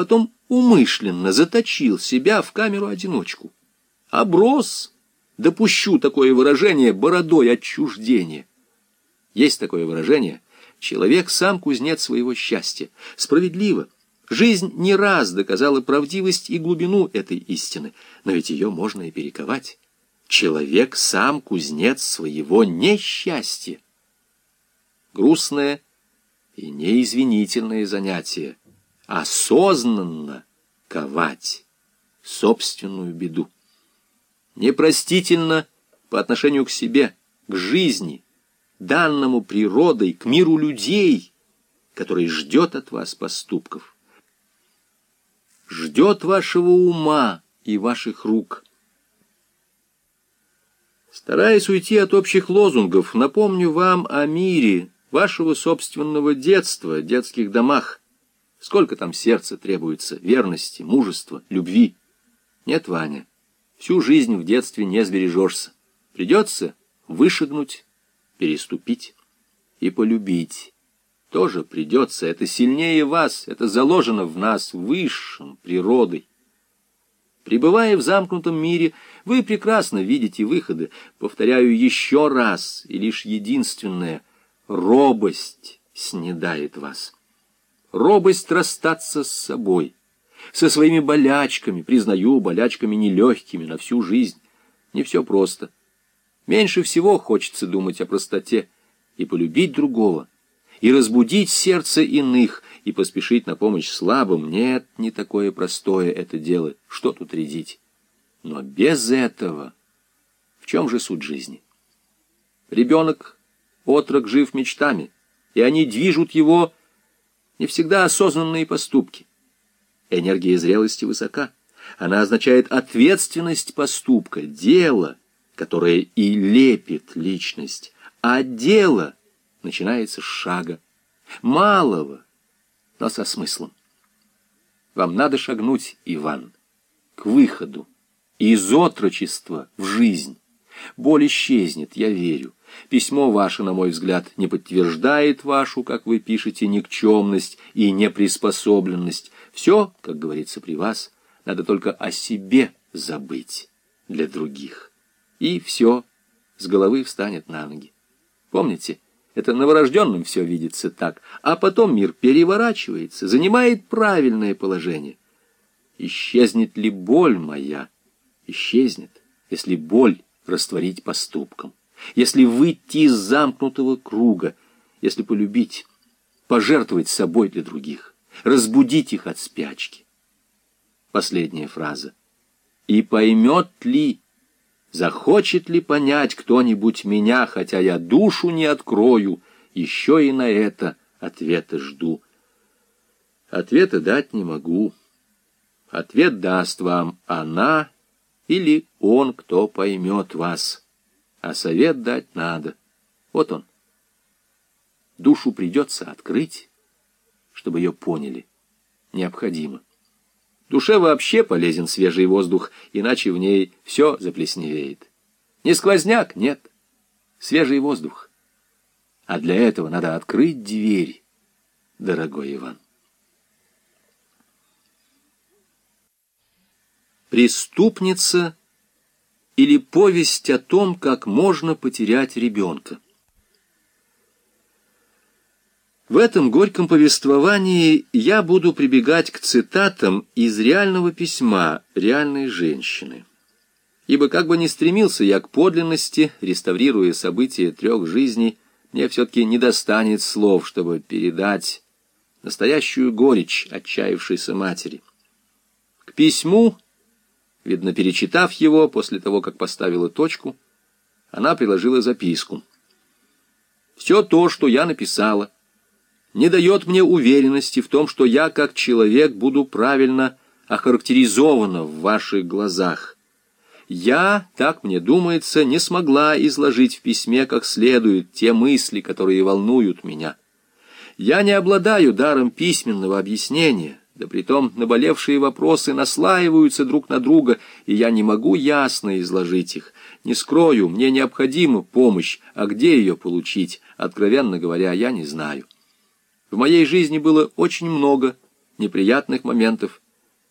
потом умышленно заточил себя в камеру-одиночку. Оброс, допущу такое выражение, бородой отчуждения. Есть такое выражение «человек сам кузнец своего счастья». Справедливо. Жизнь не раз доказала правдивость и глубину этой истины, но ведь ее можно и перековать. Человек сам кузнец своего несчастья. Грустное и неизвинительное занятие. Осознанно ковать собственную беду. Непростительно по отношению к себе, к жизни, данному природой, к миру людей, который ждет от вас поступков. Ждет вашего ума и ваших рук. Стараясь уйти от общих лозунгов, напомню вам о мире, вашего собственного детства, детских домах. Сколько там сердца требуется, верности, мужества, любви. Нет, Ваня, всю жизнь в детстве не сбережешься. Придется вышагнуть, переступить и полюбить. Тоже придется, это сильнее вас, это заложено в нас высшим природой. Пребывая в замкнутом мире, вы прекрасно видите выходы. Повторяю еще раз, и лишь единственное — робость снедает вас. Робость расстаться с собой, со своими болячками, признаю, болячками нелегкими на всю жизнь. Не все просто. Меньше всего хочется думать о простоте и полюбить другого, и разбудить сердце иных, и поспешить на помощь слабым. Нет, не такое простое это дело. Что тут рядить? Но без этого... В чем же суть жизни? Ребенок, отрок жив мечтами, и они движут его не всегда осознанные поступки. Энергия зрелости высока. Она означает ответственность поступка, дело, которое и лепит личность. А дело начинается с шага, малого, но со смыслом. Вам надо шагнуть, Иван, к выходу из отрочества в жизнь. Боль исчезнет, я верю. Письмо ваше, на мой взгляд, не подтверждает вашу, как вы пишете, никчемность и неприспособленность. Все, как говорится при вас, надо только о себе забыть для других. И все с головы встанет на ноги. Помните, это новорожденным все видится так, а потом мир переворачивается, занимает правильное положение. Исчезнет ли боль моя? Исчезнет, если боль растворить поступком, если выйти из замкнутого круга, если полюбить, пожертвовать собой для других, разбудить их от спячки. Последняя фраза. «И поймет ли, захочет ли понять кто-нибудь меня, хотя я душу не открою, еще и на это ответа жду». Ответа дать не могу. Ответ даст вам она или он, кто поймет вас. А совет дать надо. Вот он. Душу придется открыть, чтобы ее поняли. Необходимо. Душе вообще полезен свежий воздух, иначе в ней все заплесневеет. Не сквозняк, нет. Свежий воздух. А для этого надо открыть дверь, дорогой Иван. Преступница или повесть о том, как можно потерять ребенка. В этом горьком повествовании я буду прибегать к цитатам из реального письма реальной женщины. Ибо как бы ни стремился я к подлинности, реставрируя события трех жизней, мне все-таки не достанет слов, чтобы передать настоящую горечь отчаявшейся матери. К письму Видно, перечитав его после того, как поставила точку, она приложила записку. «Все то, что я написала, не дает мне уверенности в том, что я, как человек, буду правильно охарактеризована в ваших глазах. Я, так мне думается, не смогла изложить в письме как следует те мысли, которые волнуют меня. Я не обладаю даром письменного объяснения, да притом наболевшие вопросы наслаиваются друг на друга, и я не могу ясно изложить их. Не скрою, мне необходима помощь, а где ее получить, откровенно говоря, я не знаю. В моей жизни было очень много неприятных моментов